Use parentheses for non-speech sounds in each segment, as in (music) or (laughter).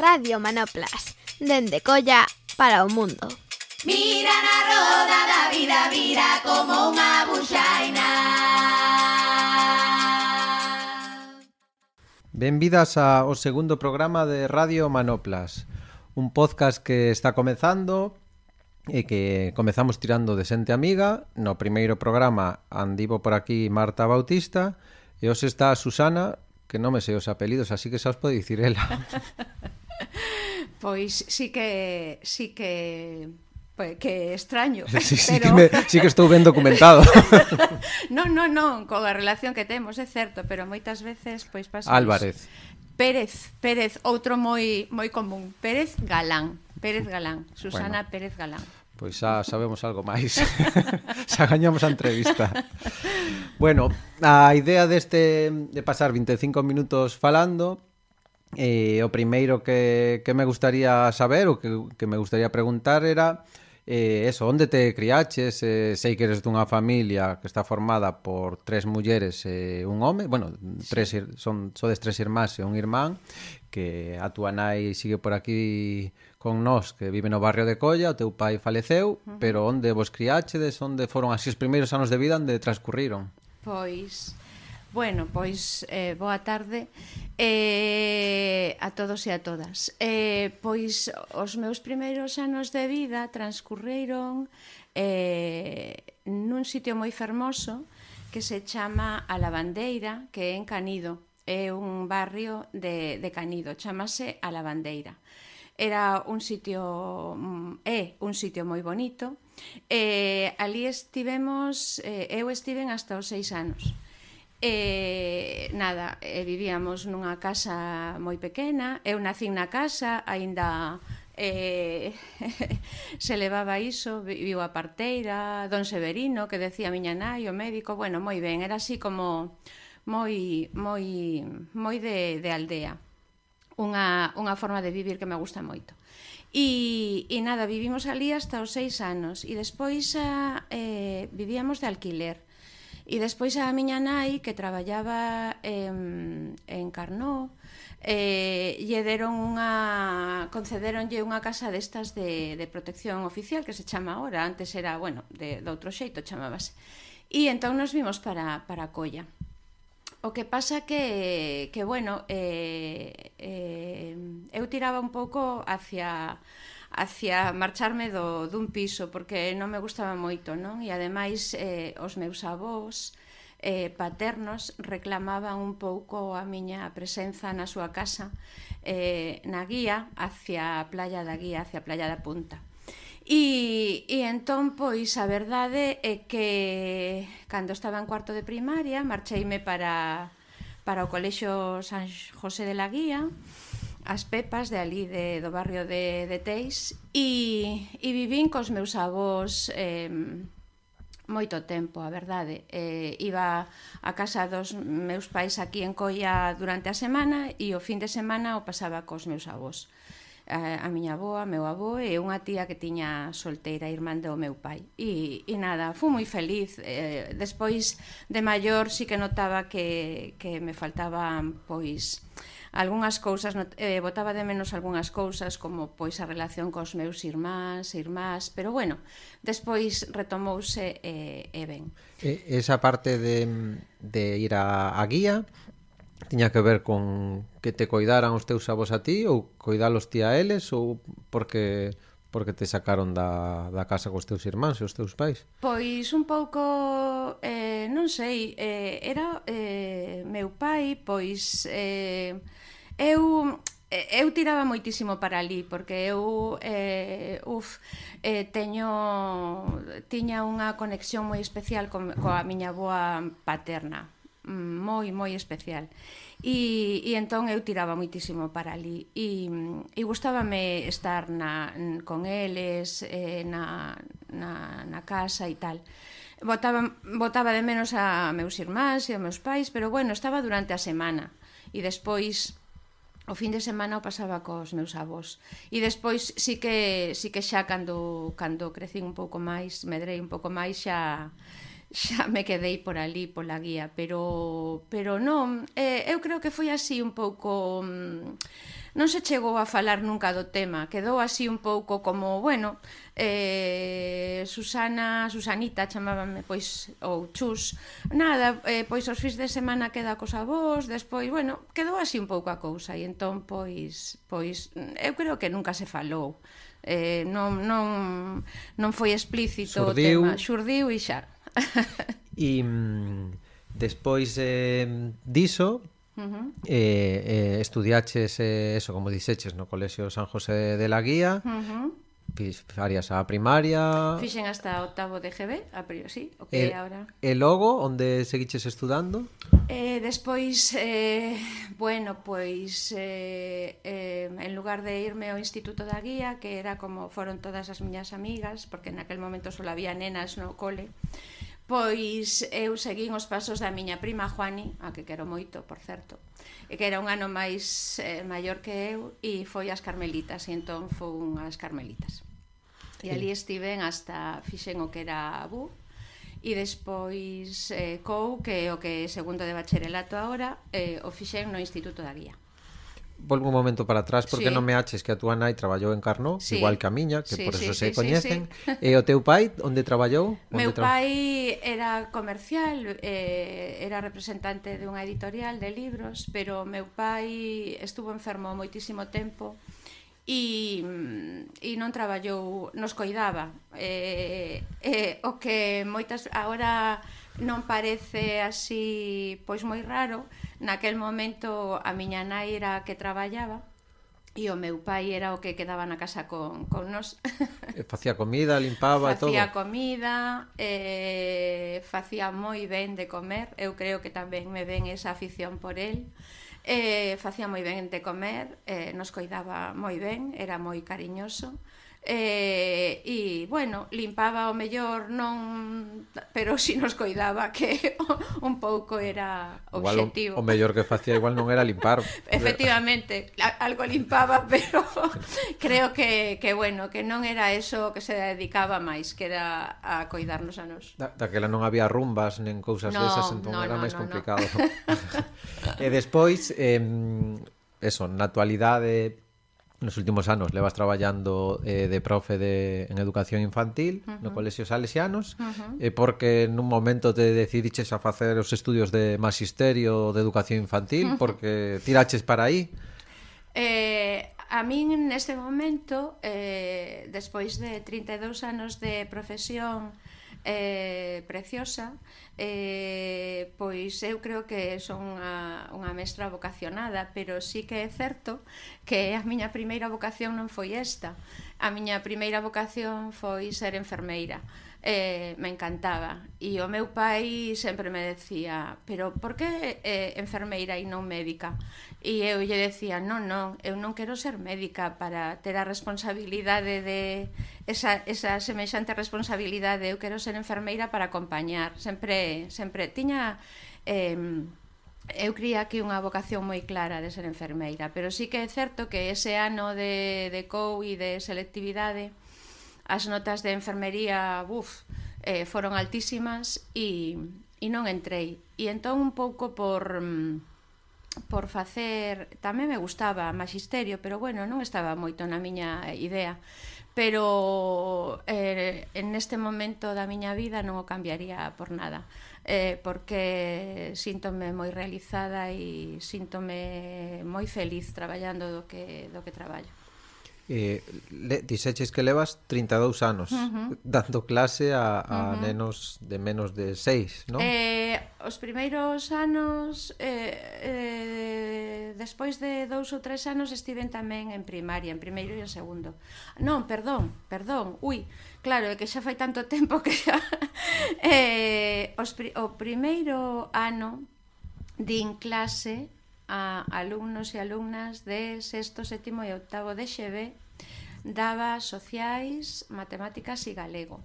Radio Manoplas, dende Colla para o mundo. Mira na roda da vida, vira como unha buxaina. Benvidas ao segundo programa de Radio Manoplas, un podcast que está comezando e que comezamos tirando de xente amiga. No primeiro programa andivo por aquí Marta Bautista e hoxe está Susana, que non me sei os apelidos, así que xa os pode dicir ela. (laughs) Pois sí que sí que pues, que extraño. (laughs) Sí, sí, pero... que me, sí que estou ben documentado. (laughs) non, non, non, con a relación que temos, é certo, pero moitas veces pois pasa Álvarez. Pérez, Pérez, outro moi moi común, Pérez Galán, Pérez Galán, Susana bueno. Pérez Galán. Pois xa sabemos algo máis. (laughs) xa gañamos a entrevista. Bueno, a idea deste de pasar 25 minutos falando E o primeiro que, que me gustaría saber, o que, que me gustaría preguntar era eh, eso, onde te criaches? Eh, sei que eres dunha familia que está formada por tres mulleres e eh, un home, bueno, tres sí. son sodes tres irmás e un irmán, que a túa nai sigue por aquí con nós, que vive no barrio de Colla, o teu pai faleceu, uh -huh. pero onde vos criáchedes, onde foron así os primeiros anos de vida onde transcurriron? Pois, Bueno, pois eh, boa tarde eh, a todos e a todas. Eh, pois os meus primeiros anos de vida transcurreiron eh, nun sitio moi fermoso que se chama A Lavandeira, que é en Canido. É un barrio de, de Canido, chamase A Lavandeira. Era un sitio, é un sitio moi bonito. Eh, ali estivemos, eh, eu estiven hasta os seis anos. E nada, eh, vivíamos nunha casa moi pequena, eu nacín na casa, aínda eh, (laughs) se levaba iso, viu a parteira, don Severino, que decía a miña nai, o médico, bueno, moi ben, era así como moi moi moi de, de aldea. Unha, unha forma de vivir que me gusta moito. E, e nada, vivimos ali hasta os seis anos e despois a, eh, vivíamos de alquiler E despois a miña nai, que traballaba en, en Carnó, eh, lle deron unha concederonlle unha casa destas de, de protección oficial que se chama ahora, antes era, bueno, de, de outro xeito chamábase. E entón nos vimos para, para Colla. O que pasa que, que bueno, eh, eh, eu tiraba un pouco hacia hacia marcharme do, dun piso porque non me gustaba moito, non? E ademais eh, os meus avós eh, paternos reclamaban un pouco a miña presenza na súa casa eh, na guía hacia a playa da guía, hacia a playa da punta. E, e entón, pois, a verdade é que cando estaba en cuarto de primaria marcheime para, para o Colexo San José de la Guía as Pepas de ali de, do barrio de, de Teix e, e vivín cos meus avós eh, moito tempo, a verdade. Eh, iba a casa dos meus pais aquí en Coia durante a semana e o fin de semana o pasaba cos meus avós. A, a miña avoa, meu avó e unha tía que tiña solteira, irmán do meu pai. E, e nada, fui moi feliz. Eh, despois de maior sí que notaba que, que me faltaban pois algunhas cousas, eh, botaba de menos algunhas cousas, como pois a relación cos meus irmáns, irmás, pero bueno, despois retomouse e, eh, e ben. E, esa parte de, de ir a, a guía, tiña que ver con que te coidaran os teus avós a ti ou coidalos ti a eles ou porque Porque te sacaron da, da casa cos teus irmáns e os teus pais? Pois un pouco, eh, non sei, eh, era eh, meu pai, pois eh, eu eh, eu tiraba moitísimo para ali porque eu eh, uf, eh, teño tiña unha conexión moi especial con, coa miña boa paterna moi moi especial e, e entón eu tiraba moitísimo para ali e, mm, e gustábame estar na, con eles eh, na, na, na casa e tal. Botaba, botaba de menos a meus irmáns e a meus pais pero bueno, estaba durante a semana. E despois o fin de semana o pasaba cos meus avós. E despois sí que sí que xa cando cando crecín un pouco máis, medrei un pouco máis xa xa (laughs) me quedei por ali pola guía, pero pero non, eh, eu creo que foi así un pouco mm, non se chegou a falar nunca do tema, quedou así un pouco como, bueno, eh, Susana, Susanita chamábame pois ou Chus, nada, eh, pois os fins de semana queda cos avós, despois, bueno, quedou así un pouco a cousa e entón pois pois mm, eu creo que nunca se falou. Eh, non, non, non foi explícito xurdiu. o tema, xurdiu e xa. (laughs) e mm, despois eh, diso, Uh -huh. eh, eh, estudiaches eh, eso, como dixeches, no Colexio San José de la Guía, uh -huh farías a primaria... Fixen hasta octavo de GB, a priori, sí, o que eh, ahora... E logo, onde seguiches estudando? Eh, despois, eh, bueno, pois, eh, eh, en lugar de irme ao Instituto da Guía, que era como foron todas as miñas amigas, porque naquel momento só había nenas no cole, pois eu seguín os pasos da miña prima Juani, a que quero moito, por certo, que era un ano máis eh, maior que eu e foi ás Carmelitas e entón fun ás Carmelitas. E ali estiven hasta fixen o que era BU e despois eh, COU que é o que é segundo de bacharelato agora eh, o fixen no Instituto da Guía volvo un momento para atrás porque sí. non me aches que a túa nai traballou en Carnot, sí. igual que a miña, que sí, por eso sí, se sí, coñecen. Sí, sí. (laughs) E o teu pai onde traballou? Onde Meu tra... pai era comercial, eh, era representante dunha editorial de libros, pero meu pai estuvo enfermo moitísimo tempo e, mm, e non traballou, nos coidaba. Eh, eh, o que moitas agora non parece así pois moi raro, Naquel momento a miña nai era a que traballaba, E o meu pai era o que quedaba na casa con, con nos. Facía comida, limpaba e todo. Facía comida, eh, facía moi ben de comer. Eu creo que tamén me ven esa afición por el. Eh, facía moi ben de comer, eh, nos coidaba moi ben, era moi cariñoso. Eh, e, e bueno, limpaba o mellor non, pero si nos coidaba que (laughs) un pouco era objetivo. Igual, o, o mellor que facía igual non era limpar. (laughs) Efectivamente, algo limpaba, (laughs) pero creo que que bueno, que non era eso que se dedicaba máis, que era a coidarnos a nós. Da, daquela non había rumbas nen cousas no, desas, entón no, era no, máis no, complicado. No. e despois eh, eso, na actualidade nos últimos anos levas traballando eh, de profe de, en educación infantil uh -huh. no colexio salesianos uh -huh. eh, porque nun momento te decidiches a facer os estudios de magisterio de educación infantil uh (laughs) -huh. porque tiraches para aí eh, a min neste momento eh, despois de 32 anos de profesión eh, eh, preciosa eh, pois eu creo que son unha, unha mestra vocacionada pero sí que é certo que a miña primeira vocación non foi esta. A miña primeira vocación foi ser enfermeira eh, me encantaba. E o meu pai sempre me decía, pero por que eh, enfermeira e non médica? E eu lle decía, non, non, eu non quero ser médica para ter a responsabilidade de esa, esa semexante responsabilidade, eu quero ser enfermeira para acompañar. Sempre, sempre, tiña... Eh, eu cría aquí unha vocación moi clara de ser enfermeira, pero sí que é certo que ese ano de, de COU e de selectividade as notas de enfermería, buf, eh, foron altísimas e, e non entrei. E entón un pouco por mm, por facer, tamén me gustaba magisterio, pero bueno, non estaba moito na miña idea, pero eh, en este momento da miña vida non o cambiaría por nada eh, porque síntome moi realizada e síntome moi feliz traballando do que, do que traballo eh, le, dixeches que levas 32 anos uh -huh. dando clase a, a uh -huh. nenos de menos de 6, non? Eh, os primeiros anos eh, eh, despois de dous ou tres anos estiven tamén en primaria, en primeiro e en segundo. Non, perdón, perdón. Ui, claro, é que xa fai tanto tempo que xa (laughs) eh, os, o primeiro ano din clase a alumnos e alumnas de sexto, sétimo e octavo de XB daba sociais, matemáticas e galego.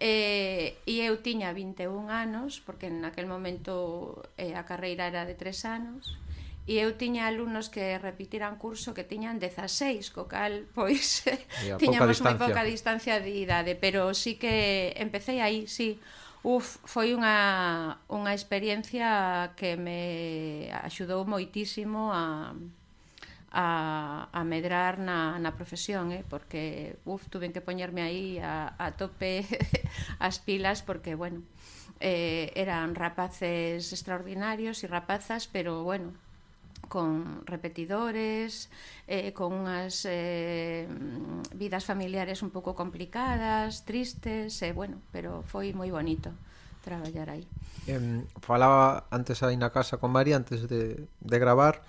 Eh, e eu tiña 21 anos, porque naquel momento eh, a carreira era de 3 anos, e eu tiña alumnos que repitiran curso que tiñan 16, co cal (laughs) pois tiñamos moi pouca distancia de idade, pero sí que empecé aí, sí. Uf, foi unha, unha experiencia que me axudou moitísimo a, a, a medrar na, na profesión, eh? porque uf, tuve que poñerme aí a, a tope (laughs) as pilas, porque, bueno, eh, eran rapaces extraordinarios e rapazas, pero, bueno, con repetidores, eh, con unhas eh, vidas familiares un pouco complicadas, tristes, e eh, bueno, pero foi moi bonito traballar aí. Eh, falaba antes aí na casa con María antes de, de gravar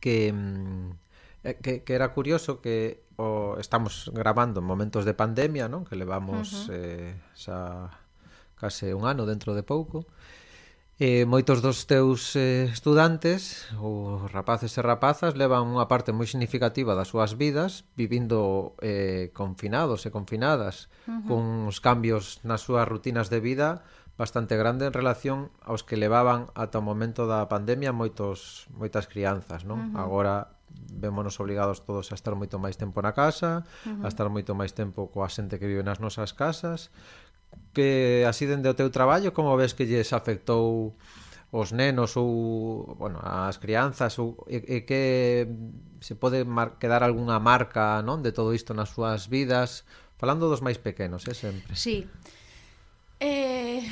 que, eh, que que era curioso que o estamos grabando en momentos de pandemia, non? Que levamos uh -huh. eh, xa case un ano dentro de pouco eh, moitos dos teus eh, estudantes, os rapaces e rapazas, levan unha parte moi significativa das súas vidas vivindo eh, confinados e confinadas, uh -huh. con uns cambios nas súas rutinas de vida bastante grande en relación aos que levaban ata o momento da pandemia moitos moitas crianzas, non? Uh -huh. Agora vémonos obligados todos a estar moito máis tempo na casa, uh -huh. a estar moito máis tempo coa xente que vive nas nosas casas, que así dende o teu traballo como ves que lles afectou os nenos ou bueno, as crianzas ou e, e que se pode mar quedar algunha marca, non, de todo isto nas súas vidas, falando dos máis pequenos, eh, sempre. Sí. Eh,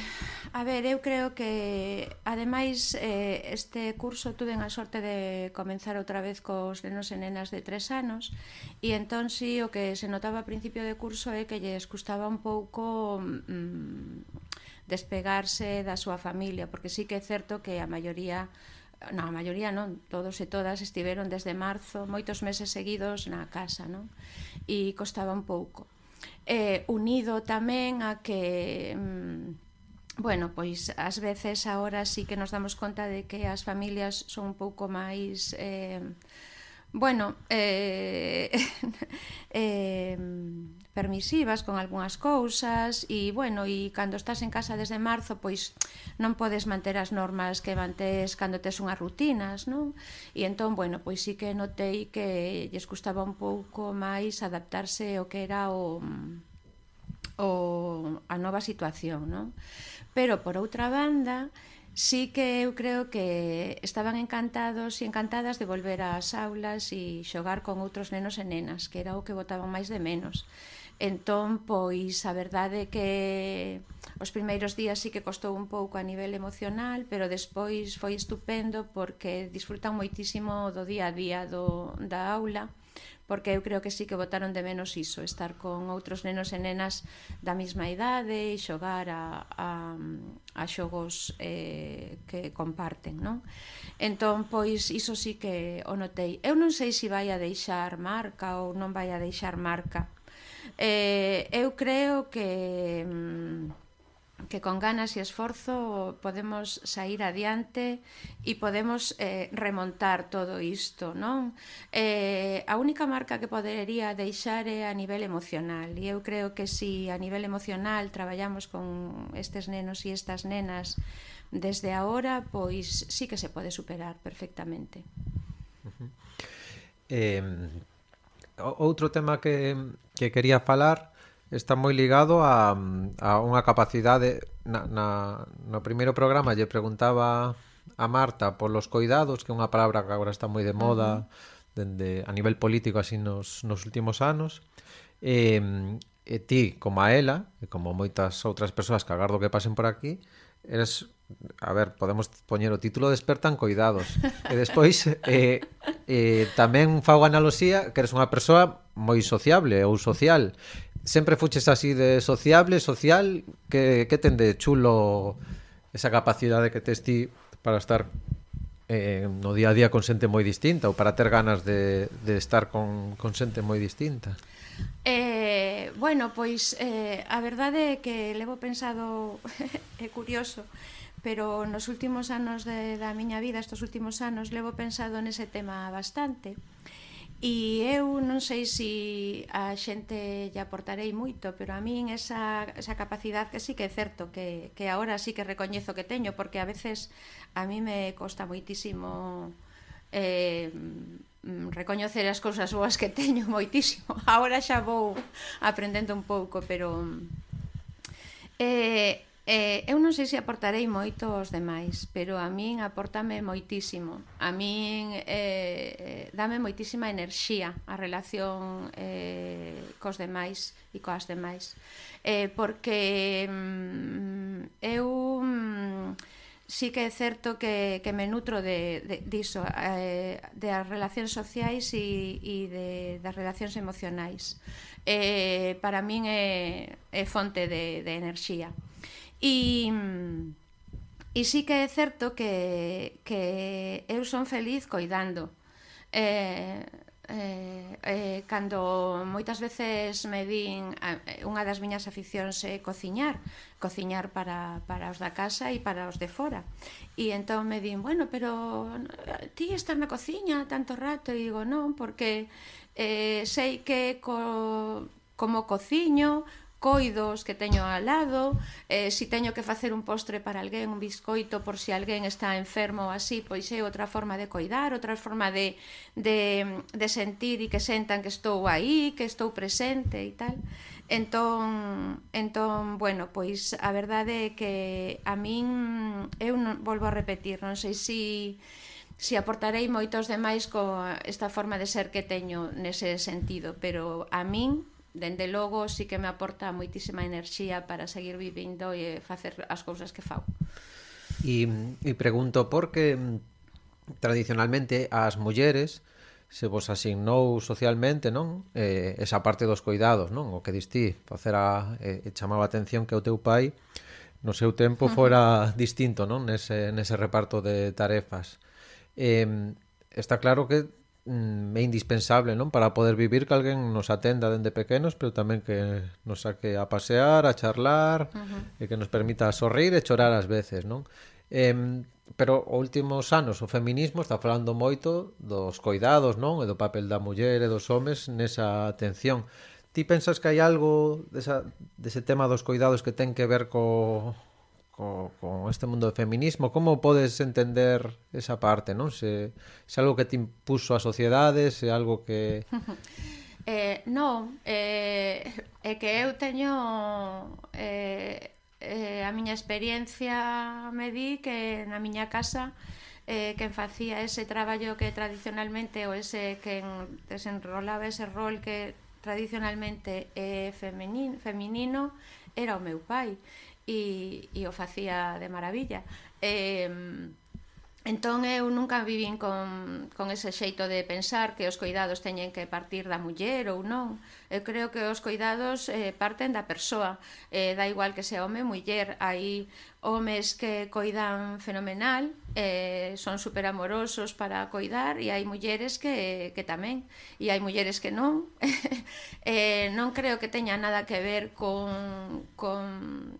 A ver, eu creo que ademais eh, este curso tuven a sorte de comenzar outra vez cos nenos e nenas de tres anos e entón si sí, o que se notaba a principio de curso é que lles custaba un pouco mm, despegarse da súa familia porque sí que é certo que a maioría na maioría non, todos e todas estiveron desde marzo moitos meses seguidos na casa, non? E costaba un pouco. Eh, unido tamén a que mm, Bueno, pois ás veces agora sí que nos damos conta de que as familias son un pouco máis eh, bueno, eh, (laughs) eh, permisivas con algunhas cousas e, bueno, e cando estás en casa desde marzo, pois non podes manter as normas que mantes cando tes unhas rutinas, non? E entón, bueno, pois sí que notei que lles custaba un pouco máis adaptarse ao que era o o a nova situación, non? Pero por outra banda, sí que eu creo que estaban encantados e encantadas de volver ás aulas e xogar con outros nenos e nenas, que era o que votaban máis de menos. Entón, pois, a verdade que os primeiros días sí que costou un pouco a nivel emocional, pero despois foi estupendo porque disfrutan moitísimo do día a día do, da aula porque eu creo que sí que votaron de menos iso, estar con outros nenos e nenas da mesma idade e xogar a, a, a xogos eh, que comparten, non? Entón, pois, iso sí que o notei. Eu non sei se vai a deixar marca ou non vai a deixar marca. Eh, eu creo que... Mm, que con ganas e esforzo podemos sair adiante e podemos eh, remontar todo isto, non? Eh, a única marca que podería deixar é a nivel emocional e eu creo que si a nivel emocional traballamos con estes nenos e estas nenas desde agora, pois sí que se pode superar perfectamente. Uh -huh. eh, outro tema que, que quería falar está moi ligado a, a unha capacidade na, na, no primeiro programa lle preguntaba a Marta polos coidados, que é unha palabra que agora está moi de moda uh -huh. dende a nivel político así nos, nos últimos anos. E, e ti, como a ela, e como moitas outras persoas que agardo que pasen por aquí, eres a ver, podemos poñer o título Despertan coidados. E despois (laughs) eh, eh, tamén fago analoxía que eres unha persoa moi sociable ou social sempre fuches así de sociable, social, que, que ten de chulo esa capacidade que tes ti para estar eh, no día a día con xente moi distinta ou para ter ganas de, de estar con, con xente moi distinta? Eh, bueno, pois eh, a verdade é que levo pensado (laughs) é curioso pero nos últimos anos de, da miña vida, estos últimos anos, levo pensado nese tema bastante. E eu non sei se a xente lle aportarei moito, pero a min esa, esa capacidade que sí que é certo, que, que agora sí que recoñezo que teño, porque a veces a mí me costa moitísimo eh, recoñecer as cousas boas que teño (laughs) moitísimo. Agora xa vou aprendendo un pouco, pero... Eh, Eh, eu non sei se aportarei moito aos demais, pero a min aportame moitísimo. A min eh, dame moitísima enerxía a relación eh, cos demais e coas demais. Eh, porque mm, eu mm, sí que é certo que, que me nutro de, de, diso, eh, de as relacións sociais e, e de, das relacións emocionais. Eh, para min é, é fonte de, de enerxía. E... E sí que é certo que, que eu son feliz coidando. Eh, eh, eh, cando moitas veces me din unha das miñas aficións é cociñar cociñar para, para os da casa e para os de fora e entón me din, bueno, pero eh, ti estás na cociña tanto rato e digo, non, porque eh, sei que co, como cociño coidos que teño al lado, eh, si teño que facer un postre para alguén, un biscoito por si alguén está enfermo ou así, pois é outra forma de coidar, outra forma de, de, de sentir e que sentan que estou aí, que estou presente e tal. Entón, entón, bueno, pois a verdade é que a min, eu non, volvo a repetir, non sei se... Si, si aportarei moitos demais co esta forma de ser que teño nese sentido, pero a min dende logo sí que me aporta moitísima enerxía para seguir vivindo e facer as cousas que fago. E, e pregunto por que mm, tradicionalmente as mulleres se vos asignou socialmente, non? Eh, esa parte dos cuidados, non? O que distí, facer a eh, chamaba a atención que o teu pai no seu tempo fora uh -huh. distinto, non? Nese nese reparto de tarefas. Eh, está claro que mm, é indispensable non para poder vivir que alguén nos atenda dende pequenos pero tamén que nos saque a pasear, a charlar uh -huh. e que nos permita sorrir e chorar ás veces non Eh, pero os últimos anos o feminismo está falando moito dos coidados, non? E do papel da muller e dos homes nesa atención. Ti pensas que hai algo desa, dese tema dos coidados que ten que ver co, co, con este mundo do feminismo, como podes entender esa parte, non? Se, se algo que te impuso a sociedade, se algo que... (laughs) Eh, non, eh, é que eu teño eh, eh, a miña experiencia me di que na miña casa eh, quen facía ese traballo que tradicionalmente ou ese quen desenrolaba ese rol que tradicionalmente é eh, femenino, feminino era o meu pai e, e o facía de maravilla. E, entón eu nunca vivín con, con ese xeito de pensar que os cuidados teñen que partir da muller ou non. Eu creo que os cuidados eh, parten da persoa. Eh, da igual que sea home ou muller. Hai homes que coidan fenomenal, eh, son super amorosos para coidar e hai mulleres que, que tamén e hai mulleres que non (laughs) eh, non creo que teña nada que ver con, con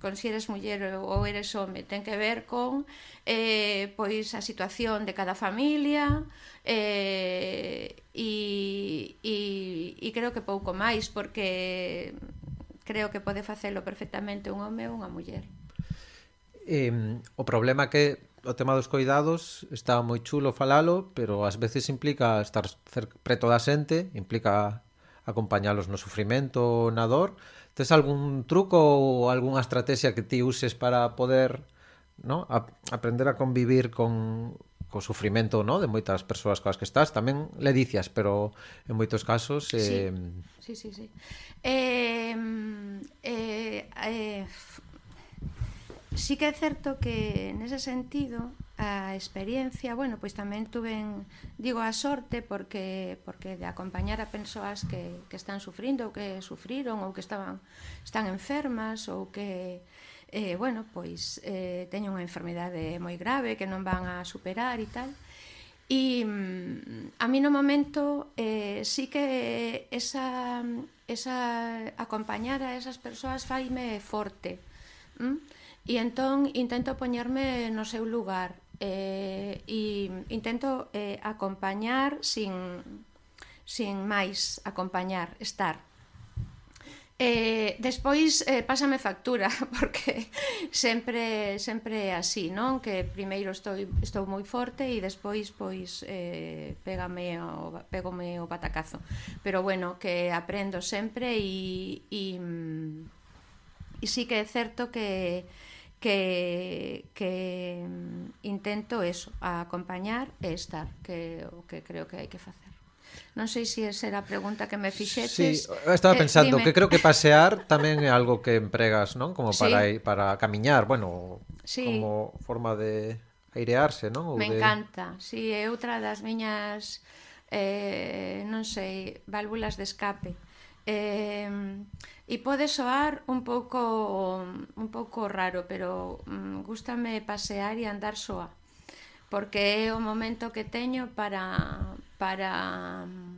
con si eres muller ou eres home, ten que ver con eh, pois a situación de cada familia eh, e, e, e creo que pouco máis porque creo que pode facelo perfectamente un home ou unha muller. Eh, o problema que o tema dos coidados está moi chulo falalo, pero ás veces implica estar preto da xente, implica acompañalos no sufrimento, na dor. Tes algún truco ou algunha estrategia que ti uses para poder no? A, aprender a convivir con, co sufrimento no? de moitas persoas coas que estás tamén le dicias, pero en moitos casos eh... sí, sí, sí, sí. Eh, eh, eh, sí que é certo que nese sentido a experiencia, bueno, pois tamén tuven, digo, a sorte porque porque de acompañar a persoas que, que están sufrindo ou que sufriron ou que estaban están enfermas ou que eh, bueno, pois eh, teñen unha enfermidade moi grave que non van a superar e tal. E mm, a mí no momento eh, sí que esa, esa acompañar a esas persoas faime forte. ¿Mm? E entón intento poñerme no seu lugar eh, e intento eh, acompañar sin, sin máis acompañar, estar. Eh, despois eh, pásame factura (laughs) porque sempre sempre é así, non? Que primeiro estou estou moi forte e despois pois eh pégame o pégome o batacazo. Pero bueno, que aprendo sempre e e, mm, e sí que é certo que que, que mm, intento eso, acompañar e estar, que o que creo que hai que facer. Non sei se esa era a pregunta que me fixetes. Sí, estaba eh, pensando eh, dime. que creo que pasear tamén é algo que empregas, non? Como para sí. para camiñar, bueno, sí. como forma de airearse, non? Ou me de... encanta. Si sí, é outra das miñas eh, non sei, válvulas de escape Eh, e pode soar un pouco un pouco raro, pero mm, gustame pasear e andar soa, porque é o momento que teño para para mm,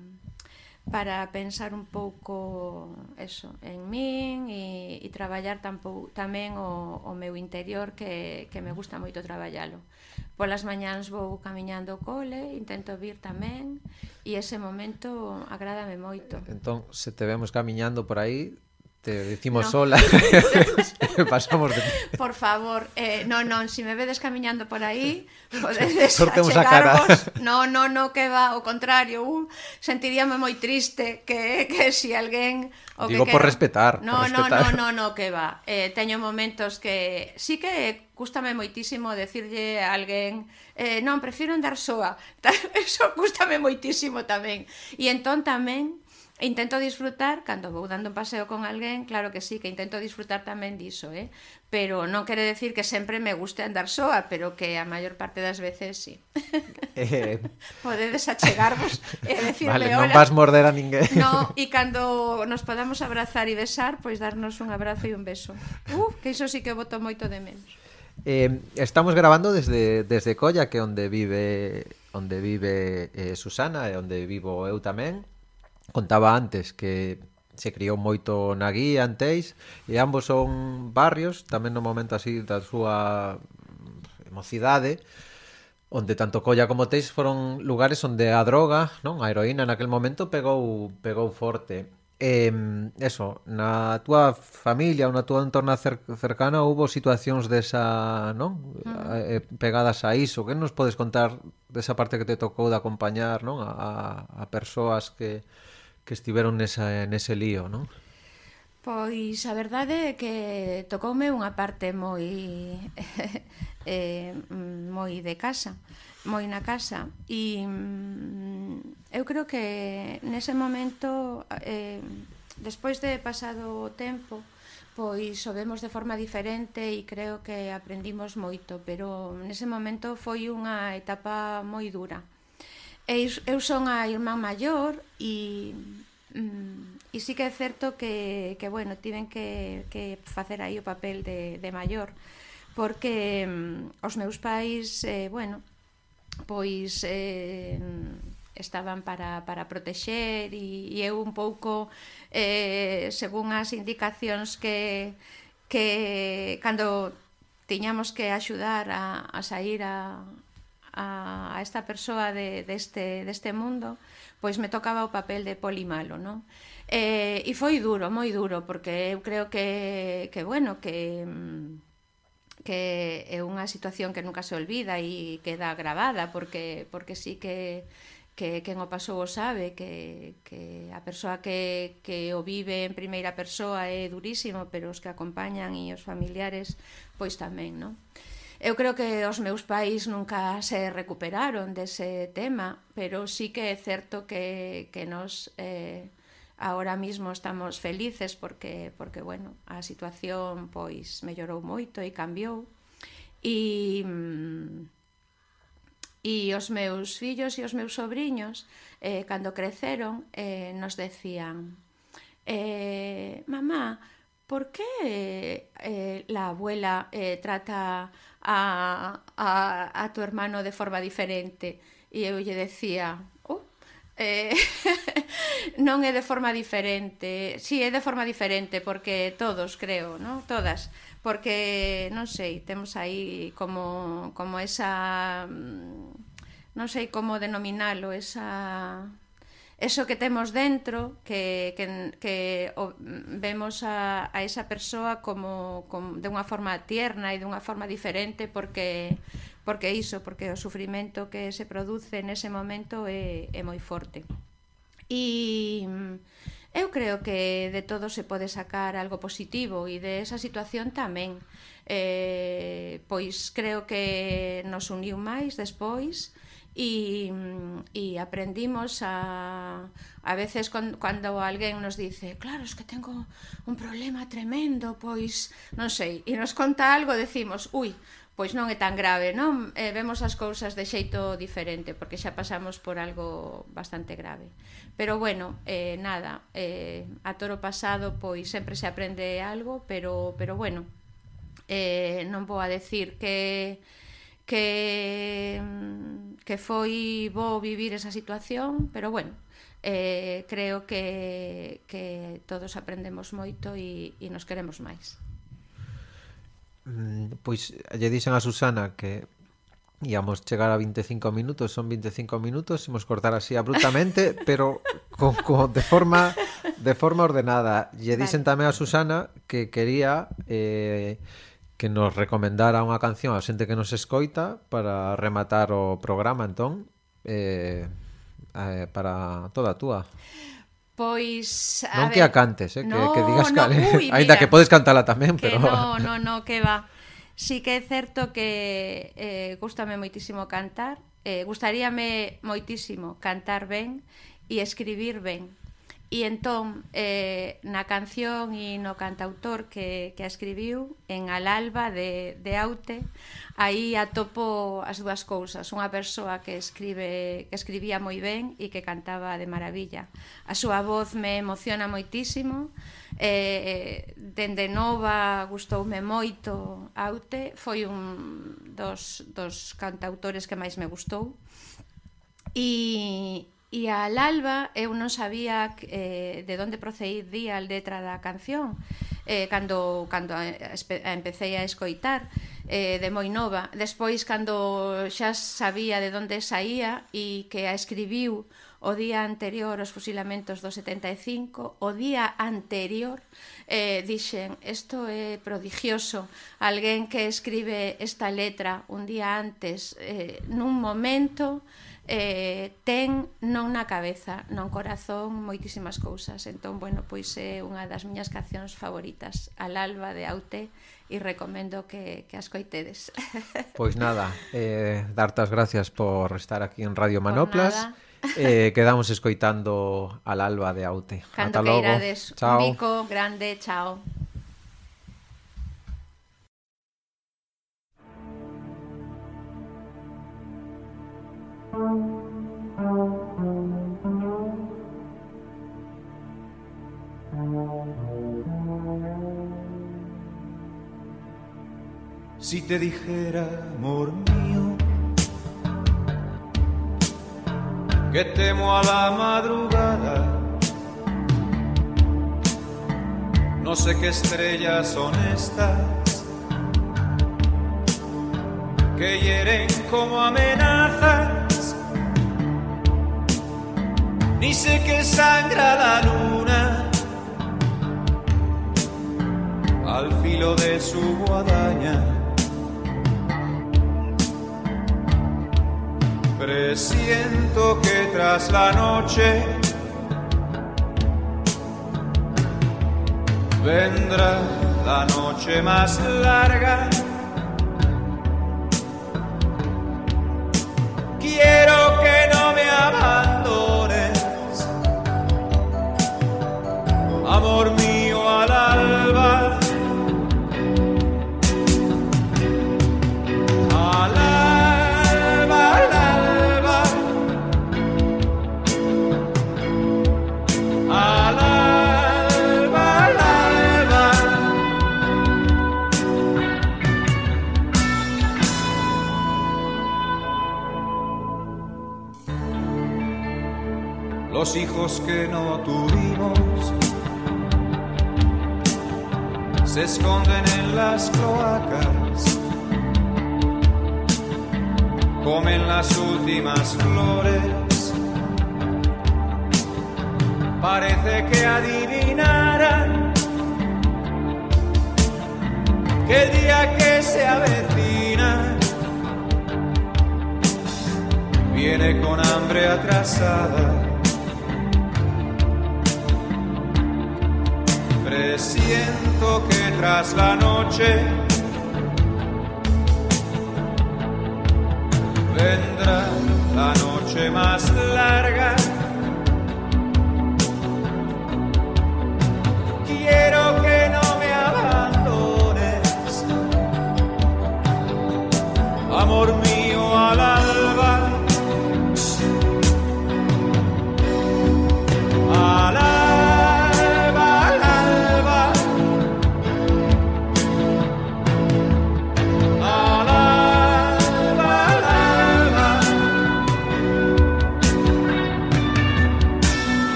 para pensar un pouco eso en min e, e traballar tampou, tamén o, o meu interior que, que me gusta moito traballalo. Polas mañáns vou camiñando o cole, intento vir tamén e ese momento agrádame moito. Entón, se te vemos camiñando por aí, Te decimos no. sola, (laughs) pasamos de... Por favor, eh, non, non, se si me vedes camiñando por aí, podedes (laughs) achegarvos. No, no, no, que va, o contrario, uh, sentiríame moi triste que que si alguén... O Digo que por quero... respetar. No, por respetar. no, no, no, no, que va. Eh, teño momentos que sí que cústame moitísimo decirlle a alguén eh, non, prefiro andar soa. (laughs) Eso cústame moitísimo tamén. E entón tamén Intento disfrutar cando vou dando un paseo con alguén, claro que sí, que intento disfrutar tamén diso, eh? pero non quere decir que sempre me guste andar soa, pero que a maior parte das veces sí. Eh... (laughs) Podedes achegarvos e decirle vale, hola. non vas morder a ninguén. No, e cando nos podamos abrazar e besar, pois darnos un abrazo e un beso. Uh, que iso sí que boto moito de menos. Eh, estamos grabando desde, desde Colla, que onde vive onde vive eh, Susana e onde vivo eu tamén contaba antes que se criou moito na guía anteis e ambos son barrios tamén no momento así da súa mocidade onde tanto Colla como Teix foron lugares onde a droga, non, a heroína naquel momento pegou pegou forte. Eh, eso, na túa familia ou na túa entorna cer cercana houbo situacións desa, non? Mm. Eh, pegadas a iso. Que nos podes contar desa parte que te tocou de acompañar, non, a, a persoas que que estiveron nesa, nese lío, non? Pois a verdade é que tocoume unha parte moi (laughs) eh, moi de casa, moi na casa e mm, eu creo que nese momento eh, despois de pasado o tempo pois o vemos de forma diferente e creo que aprendimos moito, pero nese momento foi unha etapa moi dura eu son a irmán maior e mm, e sí que é certo que, que bueno, tiven que, que facer aí o papel de, de maior porque mm, os meus pais eh, bueno, pois eh, estaban para, para protexer e, e eu un pouco eh, según as indicacións que, que cando tiñamos que axudar a, a sair a, a, a esta persoa de, deste, deste mundo, pois me tocaba o papel de poli malo, non? Eh, e foi duro, moi duro, porque eu creo que, que bueno, que que é unha situación que nunca se olvida e queda gravada porque porque sí que que quen o pasou o sabe que, que a persoa que, que o vive en primeira persoa é durísimo pero os que acompañan e os familiares pois tamén, non? Eu creo que os meus pais nunca se recuperaron dese tema, pero sí que é certo que, que nos eh, ahora mismo estamos felices porque, porque bueno, a situación pois mellorou moito e cambiou. E, e mm, os meus fillos e os meus sobrinhos, eh, cando creceron, eh, nos decían eh, mamá, por que eh, la abuela eh, trata a, a, a tu hermano de forma diferente. E eu lle decía, oh, eh, (laughs) non é de forma diferente, si sí, é de forma diferente, porque todos, creo, ¿no? todas, porque, non sei, temos aí como, como esa mm, non sei como denominalo, esa eso que temos dentro que, que, que o, vemos a, a esa persoa como, como de unha forma tierna e dunha forma diferente porque porque iso, porque o sufrimento que se produce nese momento é, é moi forte. E eu creo que de todo se pode sacar algo positivo e de esa situación tamén. Eh, pois creo que nos uniu máis despois e e, e aprendimos a, a veces con, cando alguén nos dice claro, es que tengo un problema tremendo, pois non sei, e nos conta algo, decimos, ui, pois non é tan grave, non? Eh, vemos as cousas de xeito diferente, porque xa pasamos por algo bastante grave. Pero bueno, eh, nada, eh, a toro pasado pois sempre se aprende algo, pero, pero bueno, eh, non vou a decir que que mm, que foi bo vivir esa situación, pero bueno, eh, creo que, que todos aprendemos moito e, e nos queremos máis. Mm, pois lle dixen a Susana que íamos chegar a 25 minutos, son 25 minutos, imos cortar así abruptamente, (laughs) pero con, con, de forma de forma ordenada. Lle dixen vale. tamén a Susana que quería eh, que nos recomendara unha canción a xente que nos escoita para rematar o programa, entón, eh, eh, para toda a túa. Pois, a non ver... que a cantes, eh, no, que, que digas no, cal, ui, ainda que podes cantala tamén, que pero... No, no, no, que va. Sí que é certo que eh, gustame moitísimo cantar, eh, gustaríame moitísimo cantar ben e escribir ben E entón, eh, na canción e no cantautor que, que a escribiu, en Al Alba de, de Aute, aí atopo as dúas cousas. Unha persoa que escribe que escribía moi ben e que cantaba de maravilla. A súa voz me emociona moitísimo. Eh, dende nova gustoume moito Aute. Foi un dos, dos cantautores que máis me gustou. E, E al alba eu non sabía eh, de onde procedía a letra da canción eh, cando, cando a empecé a escoitar eh, de moi nova. Despois, cando xa sabía de onde saía e que a escribiu o día anterior aos fusilamentos do 75, o día anterior eh, dixen, isto é prodigioso, alguén que escribe esta letra un día antes, eh, nun momento eh, ten non na cabeza, non corazón, moitísimas cousas. Entón, bueno, pois é unha das miñas cancións favoritas, Al alba de Aute, e recomendo que, que as coitedes. (laughs) Pois nada, eh, darte as gracias por estar aquí en Radio Manoplas. Eh, quedamos escoitando Al alba de Aute. Cando Ata logo. Irades. Chao. Un bico grande, chao. Si te dijera, amor mío, que temo a la madrugada, no sé qué estrellas son estas que hieren como amenazas, ni sé qué sangra la luna al filo de su guadaña. Presiento que tras la noche vendrá la noche más larga. Que no tuvimos se esconden en las cloacas comen las últimas flores. Parece que adivinaran que el día que se avecina viene con hambre atrasada. Presiento que tras la noche vendrá la noche más larga.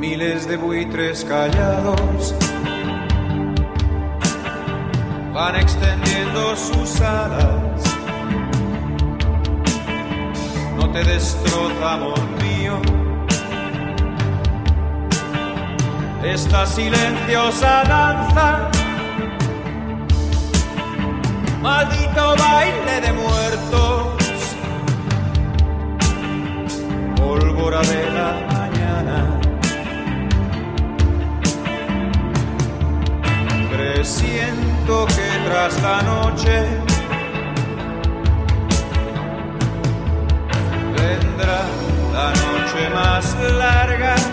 Miles de buitres callados van extendiendo sus alas. No te destroza, amor mío. Esta silenciosa danza, maldito baile de muertos, pólvora de la Presiento que tras la noche vendrá la noche más larga.